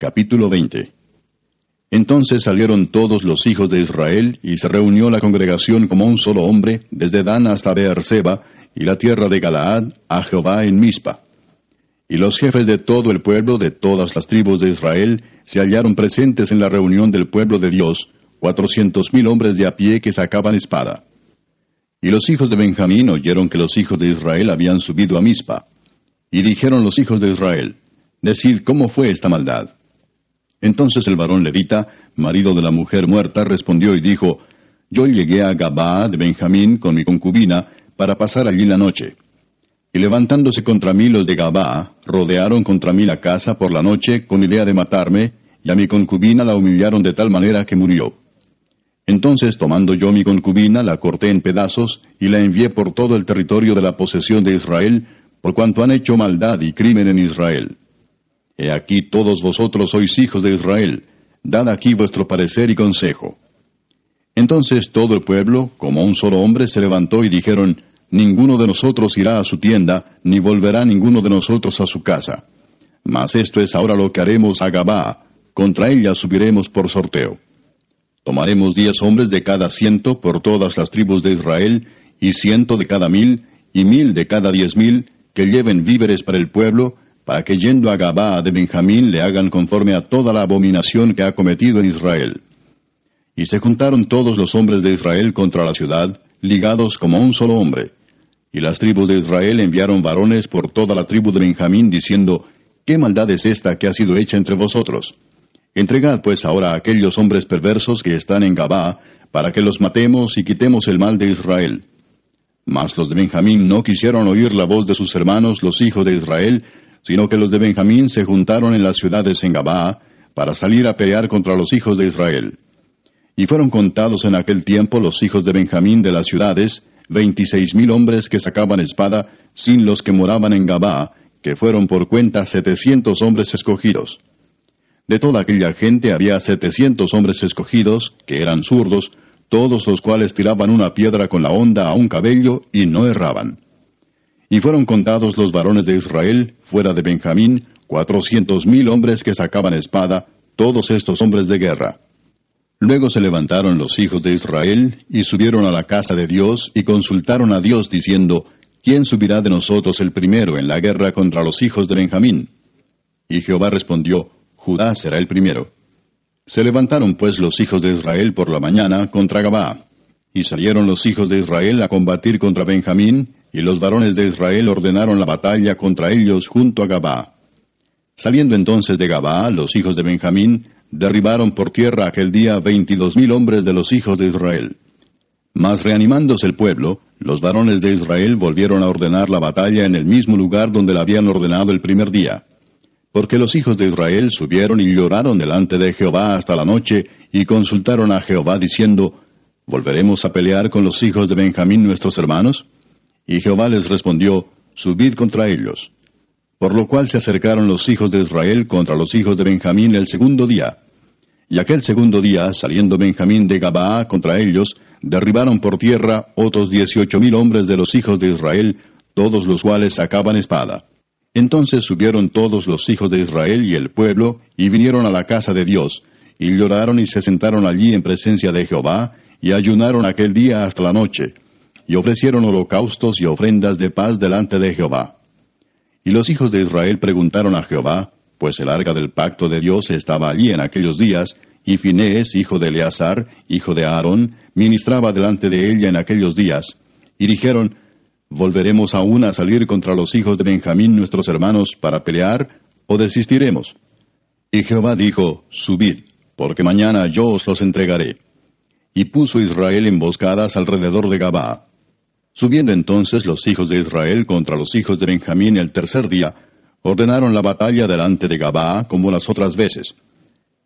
Capítulo 20 Entonces salieron todos los hijos de Israel, y se reunió la congregación como un solo hombre, desde Dan hasta Beerseba, y la tierra de Galaad, a Jehová en Mizpa. Y los jefes de todo el pueblo, de todas las tribus de Israel, se hallaron presentes en la reunión del pueblo de Dios, cuatrocientos mil hombres de a pie que sacaban espada. Y los hijos de Benjamín oyeron que los hijos de Israel habían subido a Mizpa. Y dijeron los hijos de Israel, Decid cómo fue esta maldad. Entonces el varón levita, marido de la mujer muerta, respondió y dijo, Yo llegué a Gabaa de Benjamín con mi concubina para pasar allí la noche. Y levantándose contra mí los de Gabaa, rodearon contra mí la casa por la noche con idea de matarme, y a mi concubina la humillaron de tal manera que murió. Entonces, tomando yo mi concubina, la corté en pedazos y la envié por todo el territorio de la posesión de Israel, por cuanto han hecho maldad y crimen en Israel. He aquí todos vosotros sois hijos de Israel, dad aquí vuestro parecer y consejo. Entonces todo el pueblo, como un solo hombre, se levantó y dijeron, Ninguno de nosotros irá a su tienda, ni volverá ninguno de nosotros a su casa. Mas esto es ahora lo que haremos a Gabá, contra ella subiremos por sorteo. Tomaremos diez hombres de cada ciento por todas las tribus de Israel, y ciento de cada mil, y mil de cada diez mil, que lleven víveres para el pueblo, para que yendo a Gabá de Benjamín le hagan conforme a toda la abominación que ha cometido en Israel. Y se juntaron todos los hombres de Israel contra la ciudad, ligados como un solo hombre. Y las tribus de Israel enviaron varones por toda la tribu de Benjamín, diciendo, ¿Qué maldad es esta que ha sido hecha entre vosotros? Entregad pues ahora a aquellos hombres perversos que están en Gabá, para que los matemos y quitemos el mal de Israel. Mas los de Benjamín no quisieron oír la voz de sus hermanos, los hijos de Israel, sino que los de Benjamín se juntaron en las ciudades en Gabaa para salir a pelear contra los hijos de Israel. Y fueron contados en aquel tiempo los hijos de Benjamín de las ciudades, veintiséis mil hombres que sacaban espada, sin los que moraban en Gabaa, que fueron por cuenta setecientos hombres escogidos. De toda aquella gente había setecientos hombres escogidos, que eran zurdos, todos los cuales tiraban una piedra con la honda a un cabello y no erraban. Y fueron contados los varones de Israel, fuera de Benjamín, cuatrocientos mil hombres que sacaban espada, todos estos hombres de guerra. Luego se levantaron los hijos de Israel y subieron a la casa de Dios y consultaron a Dios diciendo, ¿quién subirá de nosotros el primero en la guerra contra los hijos de Benjamín? Y Jehová respondió, Judá será el primero. Se levantaron pues los hijos de Israel por la mañana contra Gabá, y salieron los hijos de Israel a combatir contra Benjamín, y los varones de Israel ordenaron la batalla contra ellos junto a Gabá. Saliendo entonces de Gabá, los hijos de Benjamín derribaron por tierra aquel día veintidós mil hombres de los hijos de Israel. Mas reanimándose el pueblo, los varones de Israel volvieron a ordenar la batalla en el mismo lugar donde la habían ordenado el primer día. Porque los hijos de Israel subieron y lloraron delante de Jehová hasta la noche, y consultaron a Jehová diciendo, ¿Volveremos a pelear con los hijos de Benjamín nuestros hermanos? Y Jehová les respondió, Subid contra ellos. Por lo cual se acercaron los hijos de Israel contra los hijos de Benjamín el segundo día. Y aquel segundo día, saliendo Benjamín de Gabaa contra ellos, derribaron por tierra otros dieciocho mil hombres de los hijos de Israel, todos los cuales sacaban espada. Entonces subieron todos los hijos de Israel y el pueblo, y vinieron a la casa de Dios, y lloraron y se sentaron allí en presencia de Jehová, y ayunaron aquel día hasta la noche y ofrecieron holocaustos y ofrendas de paz delante de Jehová. Y los hijos de Israel preguntaron a Jehová, pues el arca del pacto de Dios estaba allí en aquellos días, y Finés, hijo de Eleazar, hijo de Aarón, ministraba delante de ella en aquellos días. Y dijeron, ¿Volveremos aún a salir contra los hijos de Benjamín nuestros hermanos para pelear, o desistiremos? Y Jehová dijo, Subid, porque mañana yo os los entregaré. Y puso Israel emboscadas alrededor de Gabaa. Subiendo entonces los hijos de Israel contra los hijos de Benjamín el tercer día, ordenaron la batalla delante de Gabaa como las otras veces.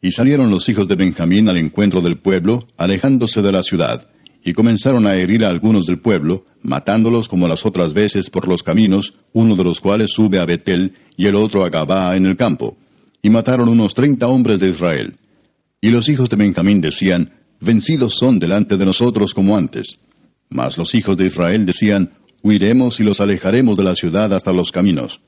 Y salieron los hijos de Benjamín al encuentro del pueblo, alejándose de la ciudad, y comenzaron a herir a algunos del pueblo, matándolos como las otras veces por los caminos, uno de los cuales sube a Betel y el otro a Gabaa en el campo. Y mataron unos treinta hombres de Israel. Y los hijos de Benjamín decían, Vencidos son delante de nosotros como antes. Mas los hijos de Israel decían, Huiremos y los alejaremos de la ciudad hasta los caminos.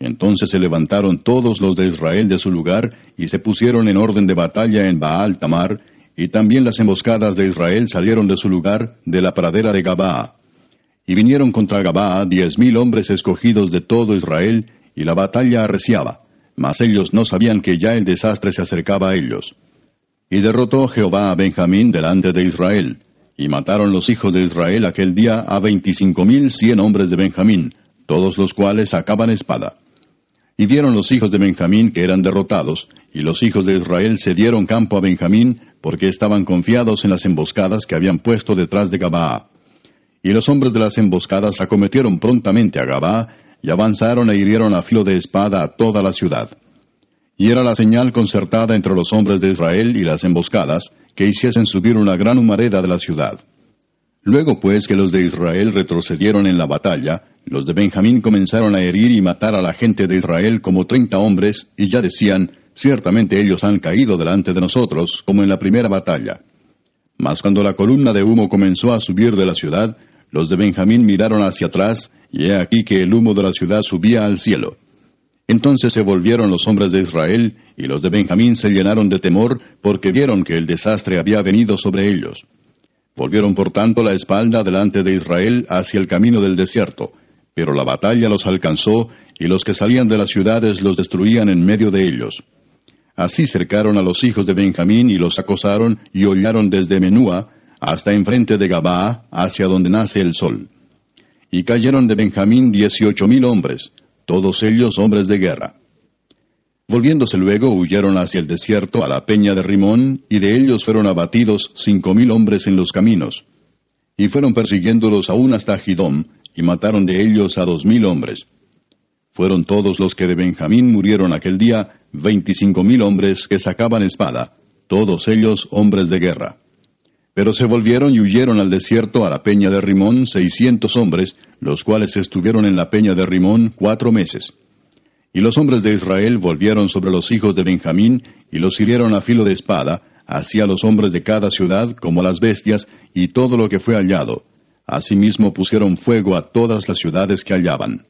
Entonces se levantaron todos los de Israel de su lugar y se pusieron en orden de batalla en Baal Tamar, y también las emboscadas de Israel salieron de su lugar de la pradera de Gabaa. Y vinieron contra Gabaa diez mil hombres escogidos de todo Israel, y la batalla arreciaba, mas ellos no sabían que ya el desastre se acercaba a ellos. Y derrotó Jehová a Benjamín delante de Israel, y mataron los hijos de Israel aquel día a veinticinco mil cien hombres de Benjamín, todos los cuales sacaban espada. Y vieron los hijos de Benjamín que eran derrotados, y los hijos de Israel se dieron campo a Benjamín, porque estaban confiados en las emboscadas que habían puesto detrás de Gabaa. Y los hombres de las emboscadas acometieron prontamente a Gabaa, y avanzaron e hirieron a filo de espada a toda la ciudad. Y era la señal concertada entre los hombres de Israel y las emboscadas, que hiciesen subir una gran humareda de la ciudad. Luego pues que los de Israel retrocedieron en la batalla, los de Benjamín comenzaron a herir y matar a la gente de Israel como treinta hombres, y ya decían, ciertamente ellos han caído delante de nosotros, como en la primera batalla. Mas cuando la columna de humo comenzó a subir de la ciudad, los de Benjamín miraron hacia atrás, y he aquí que el humo de la ciudad subía al cielo. Entonces se volvieron los hombres de Israel, y los de Benjamín se llenaron de temor, porque vieron que el desastre había venido sobre ellos. Volvieron por tanto la espalda delante de Israel hacia el camino del desierto, pero la batalla los alcanzó, y los que salían de las ciudades los destruían en medio de ellos. Así cercaron a los hijos de Benjamín y los acosaron y hollaron desde Menúa hasta enfrente de Gabaa, hacia donde nace el sol. Y cayeron de Benjamín dieciocho mil hombres, todos ellos hombres de guerra. Volviéndose luego, huyeron hacia el desierto, a la peña de Rimón, y de ellos fueron abatidos cinco mil hombres en los caminos. Y fueron persiguiéndolos aún hasta Gidom, y mataron de ellos a dos mil hombres. Fueron todos los que de Benjamín murieron aquel día, veinticinco mil hombres que sacaban espada, todos ellos hombres de guerra. Pero se volvieron y huyeron al desierto a la peña de Rimón seiscientos hombres, los cuales estuvieron en la peña de Rimón cuatro meses. Y los hombres de Israel volvieron sobre los hijos de Benjamín y los hirieron a filo de espada, hacia los hombres de cada ciudad como las bestias y todo lo que fue hallado, Asimismo pusieron fuego a todas las ciudades que hallaban.